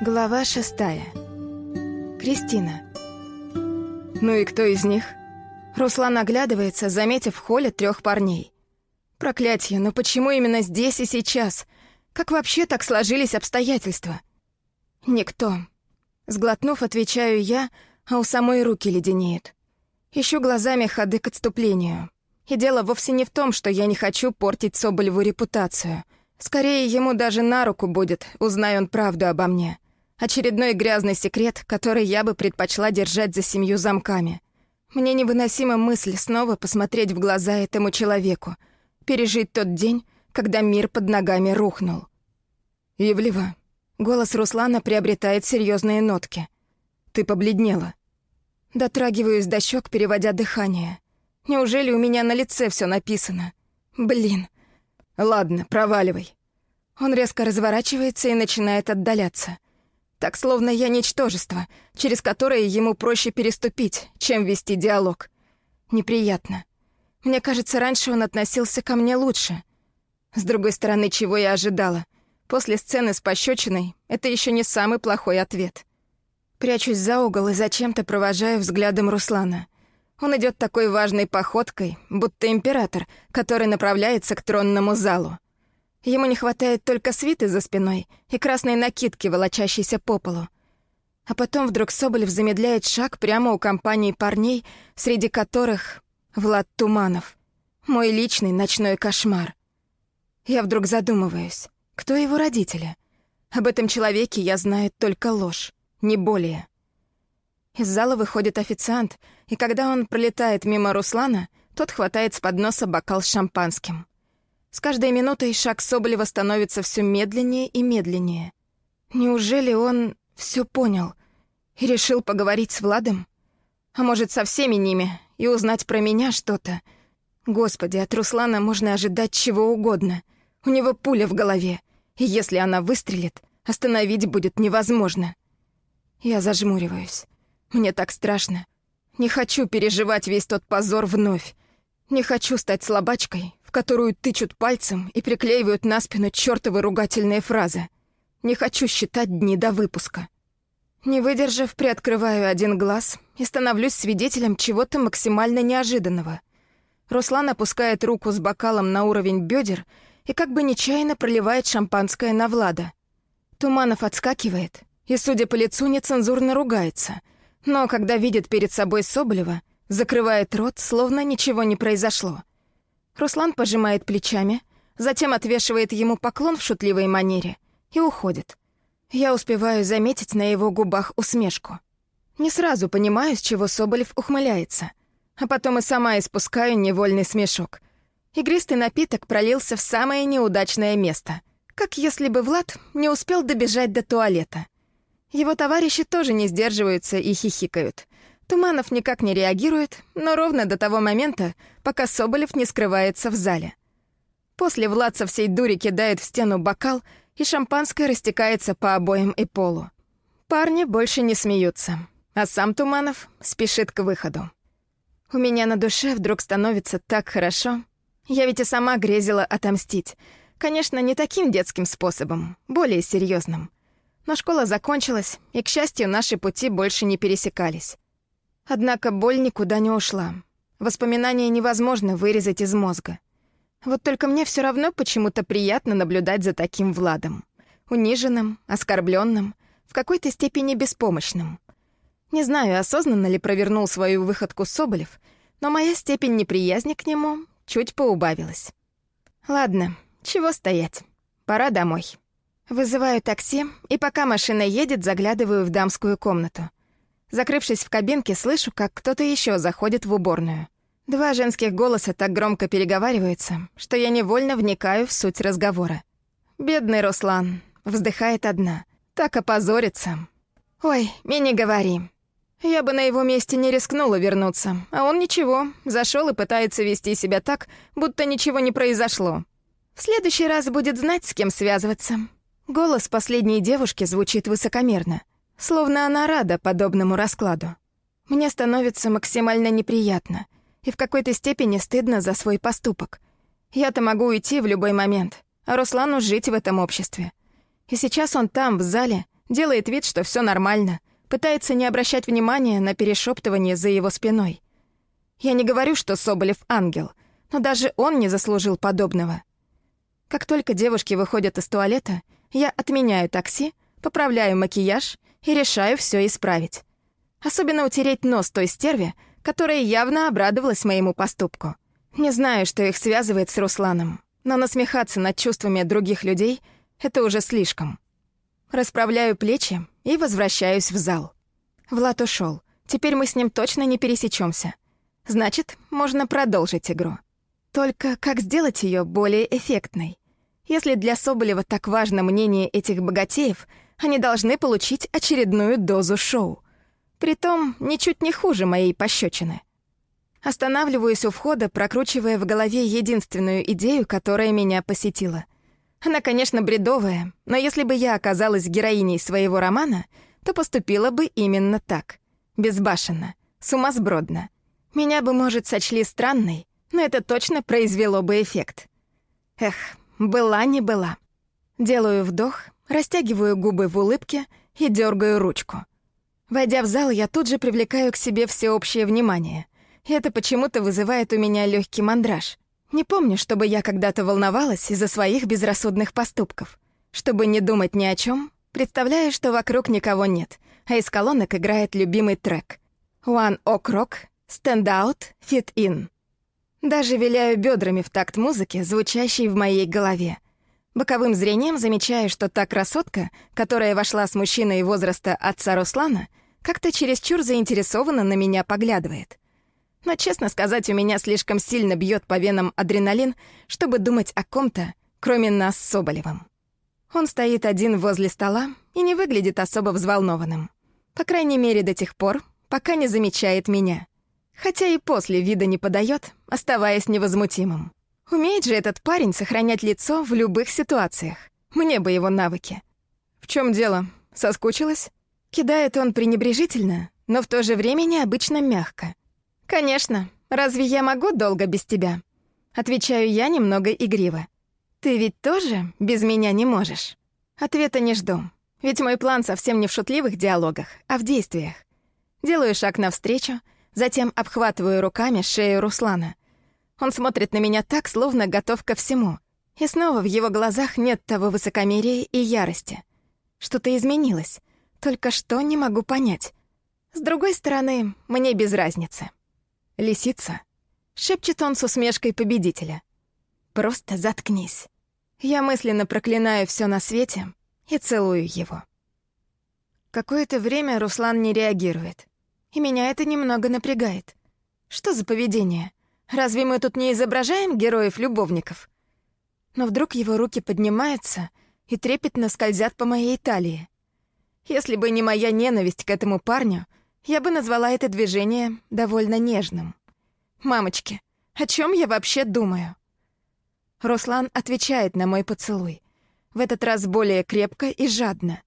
Глава шестая. Кристина. Ну и кто из них? Руслан оглядывается, заметив в холле трех парней. Проклятье, но почему именно здесь и сейчас? Как вообще так сложились обстоятельства? Никто. Сглотнув, отвечаю я, а у самой руки леденеют. Ищу глазами ходы к отступлению. И дело вовсе не в том, что я не хочу портить Соболеву репутацию. Скорее, ему даже на руку будет, узнай он правду обо мне. Очередной грязный секрет, который я бы предпочла держать за семью замками. Мне невыносима мысль снова посмотреть в глаза этому человеку, пережить тот день, когда мир под ногами рухнул. «Ивлева», — голос Руслана приобретает серьезные нотки. «Ты побледнела». Дотрагиваюсь до щек, переводя дыхание. Неужели у меня на лице все написано? Блин. Ладно, проваливай. Он резко разворачивается и начинает отдаляться. Так, словно я ничтожество, через которое ему проще переступить, чем вести диалог. Неприятно. Мне кажется, раньше он относился ко мне лучше. С другой стороны, чего я ожидала? После сцены с пощечиной это еще не самый плохой ответ. Прячусь за угол и зачем-то провожаю взглядом Руслана. Он идет такой важной походкой, будто император, который направляется к тронному залу. Ему не хватает только свиты за спиной и красной накидки, волочащейся по полу. А потом вдруг Соболев замедляет шаг прямо у компании парней, среди которых Влад Туманов. Мой личный ночной кошмар. Я вдруг задумываюсь, кто его родители? Об этом человеке я знаю только ложь, не более. Из зала выходит официант, и когда он пролетает мимо Руслана, тот хватает с подноса бокал с шампанским. С каждой минутой шаг Соболева становится все медленнее и медленнее. Неужели он все понял и решил поговорить с Владом? А может, со всеми ними и узнать про меня что-то? Господи, от Руслана можно ожидать чего угодно. У него пуля в голове, и если она выстрелит, остановить будет невозможно. Я зажмуриваюсь. Мне так страшно. Не хочу переживать весь тот позор вновь. Не хочу стать слабачкой, в которую тычут пальцем и приклеивают на спину чёртовы ругательные фразы. Не хочу считать дни до выпуска. Не выдержав, приоткрываю один глаз и становлюсь свидетелем чего-то максимально неожиданного. Руслан опускает руку с бокалом на уровень бедер и как бы нечаянно проливает шампанское на Влада. Туманов отскакивает и, судя по лицу, нецензурно ругается, но когда видит перед собой Соболева, закрывает рот, словно ничего не произошло. Руслан пожимает плечами, затем отвешивает ему поклон в шутливой манере и уходит. Я успеваю заметить на его губах усмешку. Не сразу понимаю, с чего Соболев ухмыляется, а потом и сама испускаю невольный смешок. Игристый напиток пролился в самое неудачное место, как если бы Влад не успел добежать до туалета. Его товарищи тоже не сдерживаются и хихикают — Туманов никак не реагирует, но ровно до того момента, пока Соболев не скрывается в зале. После Влад со всей дури кидает в стену бокал, и шампанское растекается по обоям и полу. Парни больше не смеются, а сам Туманов спешит к выходу. У меня на душе вдруг становится так хорошо. Я ведь и сама грезила отомстить. Конечно, не таким детским способом, более серьезным. Но школа закончилась, и, к счастью, наши пути больше не пересекались. Однако боль никуда не ушла. Воспоминания невозможно вырезать из мозга. Вот только мне все равно почему-то приятно наблюдать за таким Владом. Униженным, оскорбленным, в какой-то степени беспомощным. Не знаю, осознанно ли провернул свою выходку Соболев, но моя степень неприязни к нему чуть поубавилась. Ладно, чего стоять? Пора домой. Вызываю такси, и пока машина едет, заглядываю в дамскую комнату. Закрывшись в кабинке, слышу, как кто-то еще заходит в уборную. Два женских голоса так громко переговариваются, что я невольно вникаю в суть разговора. «Бедный Руслан», — вздыхает одна, — «так опозорится». «Ой, и не говори. Я бы на его месте не рискнула вернуться, а он ничего, зашел и пытается вести себя так, будто ничего не произошло. В следующий раз будет знать, с кем связываться». Голос последней девушки звучит высокомерно. Словно она рада подобному раскладу. Мне становится максимально неприятно и в какой-то степени стыдно за свой поступок. Я-то могу уйти в любой момент, а Руслану жить в этом обществе. И сейчас он там, в зале, Делает вид, что все нормально, пытается не обращать внимания на перешептывание за его спиной. Я не говорю, что Соболев ангел, но даже он не заслужил подобного. Как только девушки выходят из туалета, я отменяю такси, поправляю макияж и решаю все исправить. Особенно утереть нос той стерве, которая явно обрадовалась моему поступку. Не знаю, что их связывает с Русланом, но насмехаться над чувствами других людей — это уже слишком. Расправляю плечи и возвращаюсь в зал. Влад ушел. Теперь мы с ним точно не пересечемся. Значит, можно продолжить игру. Только как сделать ее более эффектной? Если для Соболева так важно мнение этих богатеев, они должны получить очередную дозу шоу. Притом, ничуть не хуже моей пощечины. Останавливаюсь у входа, прокручивая в голове единственную идею, которая меня посетила. Она, конечно, бредовая, но если бы я оказалась героиней своего романа, то поступила бы именно так. Безбашенно, сумасбродно. Меня бы, может, сочли странной, но это точно произвело бы эффект. Эх, была не была. Делаю вдох, растягиваю губы в улыбке и дергаю ручку. Войдя в зал, я тут же привлекаю к себе всеобщее внимание. Это почему-то вызывает у меня легкий мандраж. Не помню, чтобы я когда-то волновалась из-за своих безрассудных поступков. Чтобы не думать ни о чем, представляю, что вокруг никого нет, а из колонок играет любимый трек. One Ok Rock, Stand Out, Fit In. Даже виляю бедрами в такт музыки, звучащей в моей голове. Боковым зрением замечаю, что та красотка, которая вошла с мужчиной возраста отца Руслана, как-то чересчур заинтересованно на меня поглядывает. Но, честно сказать, у меня слишком сильно бьет по венам адреналин, чтобы думать о ком-то, кроме нас с Соболевым. Он стоит один возле стола и не выглядит особо взволнованным. По крайней мере, до тех пор, пока не замечает меня — Хотя и после вида не подает, оставаясь невозмутимым. Умеет же этот парень сохранять лицо в любых ситуациях. Мне бы его навыки. «В чем дело? Соскучилась?» Кидает он пренебрежительно, но в то же время необычно мягко. «Конечно. Разве я могу долго без тебя?» Отвечаю я немного игриво. «Ты ведь тоже без меня не можешь?» Ответа не жду. Ведь мой план совсем не в шутливых диалогах, а в действиях. Делаю шаг навстречу — Затем обхватываю руками шею Руслана. Он смотрит на меня так, словно готов ко всему. И снова в его глазах нет того высокомерия и ярости. Что-то изменилось. Только что не могу понять. С другой стороны, мне без разницы. «Лисица», — шепчет он с усмешкой победителя. «Просто заткнись». Я мысленно проклинаю все на свете и целую его. Какое-то время Руслан не реагирует и меня это немного напрягает. Что за поведение? Разве мы тут не изображаем героев-любовников? Но вдруг его руки поднимаются и трепетно скользят по моей талии. Если бы не моя ненависть к этому парню, я бы назвала это движение довольно нежным. «Мамочки, о чем я вообще думаю?» Руслан отвечает на мой поцелуй. В этот раз более крепко и жадно.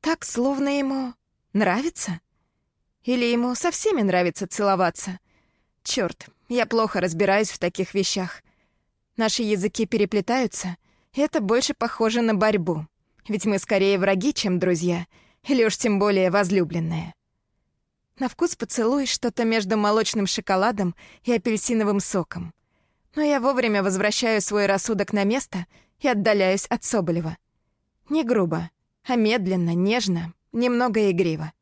Так, словно ему нравится. Или ему со всеми нравится целоваться? Черт, я плохо разбираюсь в таких вещах. Наши языки переплетаются, это больше похоже на борьбу. Ведь мы скорее враги, чем друзья, или уж тем более возлюбленные. На вкус поцелуй что-то между молочным шоколадом и апельсиновым соком. Но я вовремя возвращаю свой рассудок на место и отдаляюсь от Соболева. Не грубо, а медленно, нежно, немного игриво.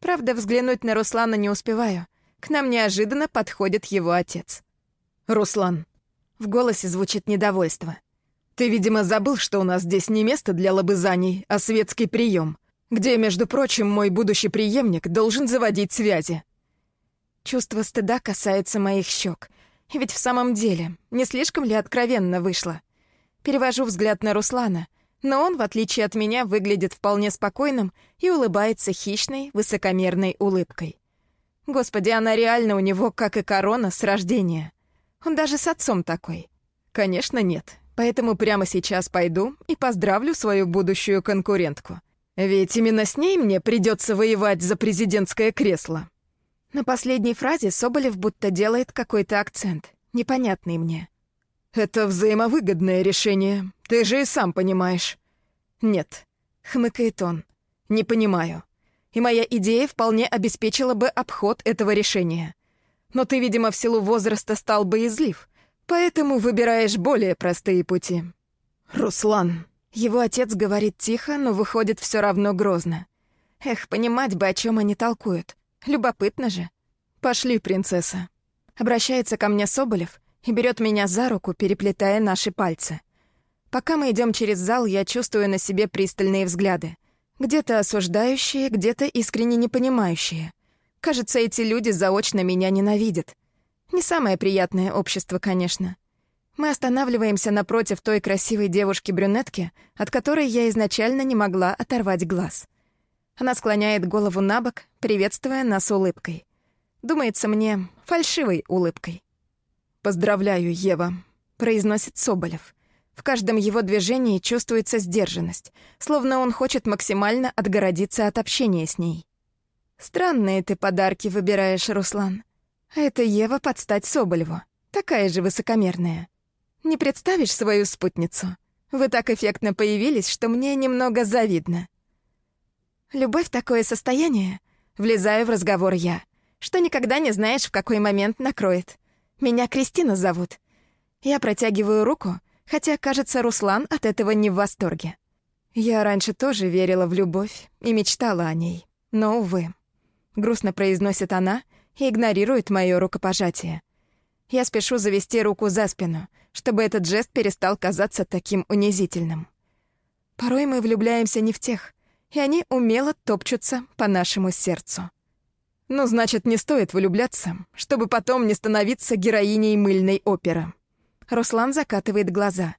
Правда, взглянуть на Руслана не успеваю. К нам неожиданно подходит его отец. «Руслан». В голосе звучит недовольство. «Ты, видимо, забыл, что у нас здесь не место для лобызаний, а светский прием, где, между прочим, мой будущий преемник должен заводить связи». Чувство стыда касается моих щек. Ведь в самом деле, не слишком ли откровенно вышло? Перевожу взгляд на Руслана — но он, в отличие от меня, выглядит вполне спокойным и улыбается хищной, высокомерной улыбкой. Господи, она реально у него, как и корона, с рождения. Он даже с отцом такой. Конечно, нет. Поэтому прямо сейчас пойду и поздравлю свою будущую конкурентку. Ведь именно с ней мне придется воевать за президентское кресло. На последней фразе Соболев будто делает какой-то акцент, непонятный мне. «Это взаимовыгодное решение, ты же и сам понимаешь». «Нет», — хмыкает он, — Не понимаю. И моя идея вполне обеспечила бы обход этого решения. Но ты, видимо, в силу возраста стал боязлив, поэтому выбираешь более простые пути. Руслан. Его отец говорит тихо, но выходит все равно грозно. Эх, понимать бы, о чем они толкуют. Любопытно же. Пошли, принцесса. Обращается ко мне Соболев и берет меня за руку, переплетая наши пальцы. Пока мы идем через зал, я чувствую на себе пристальные взгляды. Где-то осуждающие, где-то искренне непонимающие. Кажется, эти люди заочно меня ненавидят. Не самое приятное общество, конечно. Мы останавливаемся напротив той красивой девушки-брюнетки, от которой я изначально не могла оторвать глаз. Она склоняет голову на бок, приветствуя нас улыбкой. Думается мне, фальшивой улыбкой. «Поздравляю, Ева», — произносит Соболев. В каждом его движении чувствуется сдержанность, словно он хочет максимально отгородиться от общения с ней. «Странные ты подарки выбираешь, Руслан. Это Ева под стать Соболеву, такая же высокомерная. Не представишь свою спутницу? Вы так эффектно появились, что мне немного завидно». Любовь — такое состояние. Влезаю в разговор я, что никогда не знаешь, в какой момент накроет. Меня Кристина зовут. Я протягиваю руку, хотя, кажется, Руслан от этого не в восторге. Я раньше тоже верила в любовь и мечтала о ней, но, увы. Грустно произносит она и игнорирует мое рукопожатие. Я спешу завести руку за спину, чтобы этот жест перестал казаться таким унизительным. Порой мы влюбляемся не в тех, и они умело топчутся по нашему сердцу. Ну, значит, не стоит влюбляться, чтобы потом не становиться героиней мыльной оперы. Руслан закатывает глаза.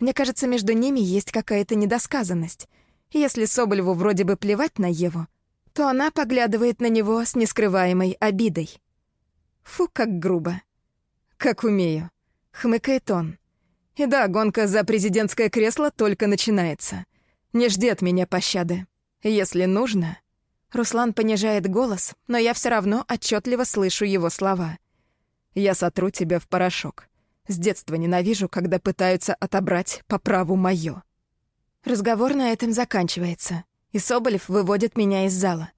Мне кажется, между ними есть какая-то недосказанность. Если Соболеву вроде бы плевать на Еву, то она поглядывает на него с нескрываемой обидой. Фу, как грубо. Как умею. Хмыкает он. И да, гонка за президентское кресло только начинается. Не жди от меня пощады. Если нужно, Руслан понижает голос, но я все равно отчетливо слышу его слова. «Я сотру тебя в порошок. С детства ненавижу, когда пытаются отобрать по праву моё». Разговор на этом заканчивается, и Соболев выводит меня из зала.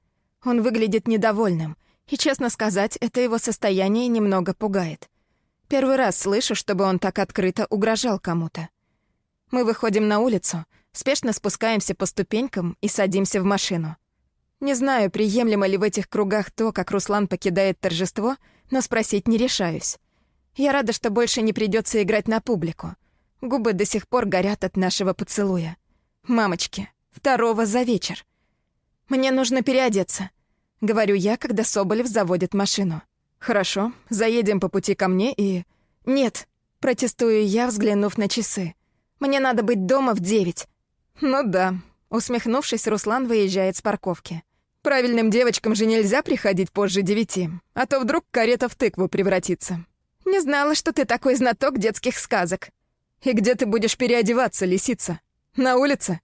Он выглядит недовольным, и, честно сказать, это его состояние немного пугает. Первый раз слышу, чтобы он так открыто угрожал кому-то. Мы выходим на улицу, спешно спускаемся по ступенькам и садимся в машину. Не знаю, приемлемо ли в этих кругах то, как Руслан покидает торжество, но спросить не решаюсь. Я рада, что больше не придется играть на публику. Губы до сих пор горят от нашего поцелуя. Мамочки, второго за вечер. Мне нужно переодеться, говорю я, когда Соболев заводит машину. Хорошо, заедем по пути ко мне и... Нет, протестую я, взглянув на часы. Мне надо быть дома в девять. Ну да, усмехнувшись, Руслан выезжает с парковки. Правильным девочкам же нельзя приходить позже девяти, а то вдруг карета в тыкву превратится. Не знала, что ты такой знаток детских сказок. И где ты будешь переодеваться, лисица? На улице?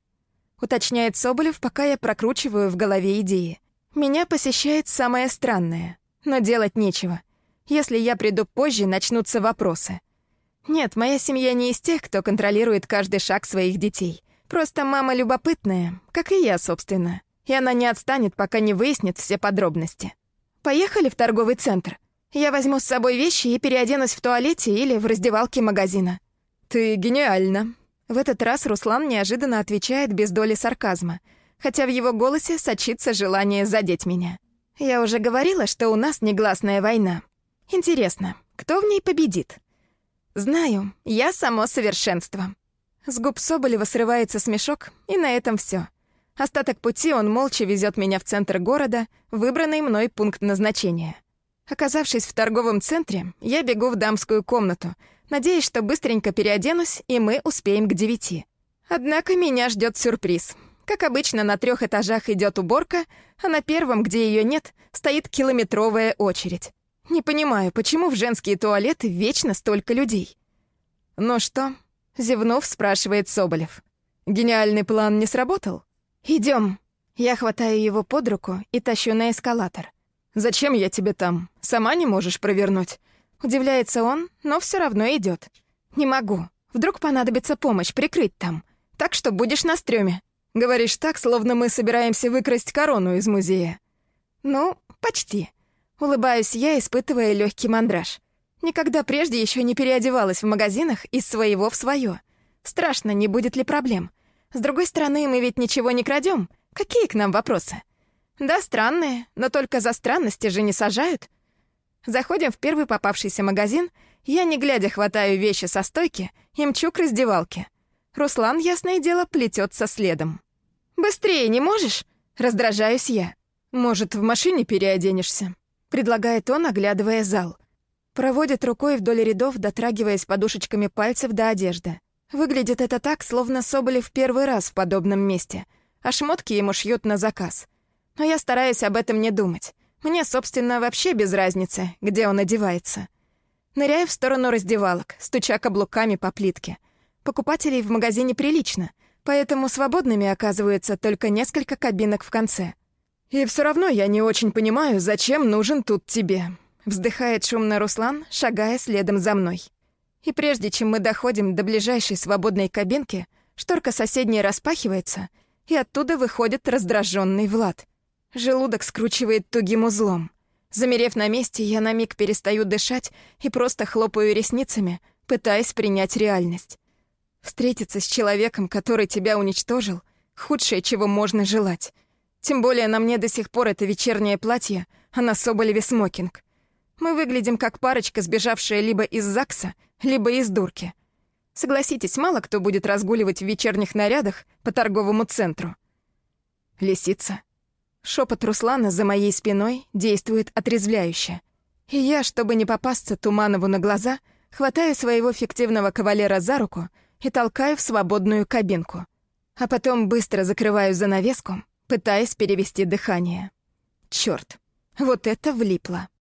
Уточняет Соболев, пока я прокручиваю в голове идеи. Меня посещает самое странное. Но делать нечего. Если я приду позже, начнутся вопросы. Нет, моя семья не из тех, кто контролирует каждый шаг своих детей. Просто мама любопытная, как и я, собственно и она не отстанет, пока не выяснит все подробности. Поехали в торговый центр. Я возьму с собой вещи и переоденусь в туалете или в раздевалке магазина. Ты гениальна. В этот раз Руслан неожиданно отвечает без доли сарказма, хотя в его голосе сочится желание задеть меня. Я уже говорила, что у нас негласная война. Интересно, кто в ней победит? Знаю, я само совершенство. С губ Соболева срывается смешок, и на этом все. Остаток пути он молча везет меня в центр города, выбранный мной пункт назначения. Оказавшись в торговом центре, я бегу в дамскую комнату, надеясь, что быстренько переоденусь, и мы успеем к девяти. Однако меня ждет сюрприз. Как обычно, на трех этажах идет уборка, а на первом, где ее нет, стоит километровая очередь. Не понимаю, почему в женские туалеты вечно столько людей. «Ну что?» — зевнув, спрашивает Соболев. «Гениальный план не сработал?» Идем. Я хватаю его под руку и тащу на эскалатор. «Зачем я тебе там? Сама не можешь провернуть?» Удивляется он, но все равно идет. «Не могу. Вдруг понадобится помощь прикрыть там. Так что будешь на стрёме». Говоришь так, словно мы собираемся выкрасть корону из музея. Ну, почти. Улыбаюсь я, испытывая легкий мандраж. Никогда прежде еще не переодевалась в магазинах из своего в свое. Страшно, не будет ли проблем. С другой стороны, мы ведь ничего не крадем. Какие к нам вопросы? Да, странные, но только за странности же не сажают. Заходим в первый попавшийся магазин, я, не глядя, хватаю вещи со стойки и мчу к раздевалке. Руслан, ясное дело, плетется следом. «Быстрее не можешь?» — раздражаюсь я. «Может, в машине переоденешься?» — предлагает он, оглядывая зал. Проводит рукой вдоль рядов, дотрагиваясь подушечками пальцев до одежды. Выглядит это так, словно Соболев первый раз в подобном месте, а шмотки ему шьют на заказ. Но я стараюсь об этом не думать. Мне, собственно, вообще без разницы, где он одевается. Ныряю в сторону раздевалок, стуча каблуками по плитке. Покупателей в магазине прилично, поэтому свободными оказывается только несколько кабинок в конце. И все равно я не очень понимаю, зачем нужен тут тебе. Вздыхает шумно Руслан, шагая следом за мной. И прежде чем мы доходим до ближайшей свободной кабинки, шторка соседней распахивается, и оттуда выходит раздраженный Влад. Желудок скручивает тугим узлом. Замерев на месте, я на миг перестаю дышать и просто хлопаю ресницами, пытаясь принять реальность. Встретиться с человеком, который тебя уничтожил, худшее, чего можно желать. Тем более на мне до сих пор это вечернее платье, а на Соболеве смокинг. Мы выглядим как парочка, сбежавшая либо из ЗАГСа, либо из дурки. Согласитесь, мало кто будет разгуливать в вечерних нарядах по торговому центру. Лисица. Шепот Руслана за моей спиной действует отрезвляюще. И я, чтобы не попасться Туманову на глаза, хватаю своего фиктивного кавалера за руку и толкаю в свободную кабинку. А потом быстро закрываю занавеску, пытаясь перевести дыхание. Чёрт, вот это влипло.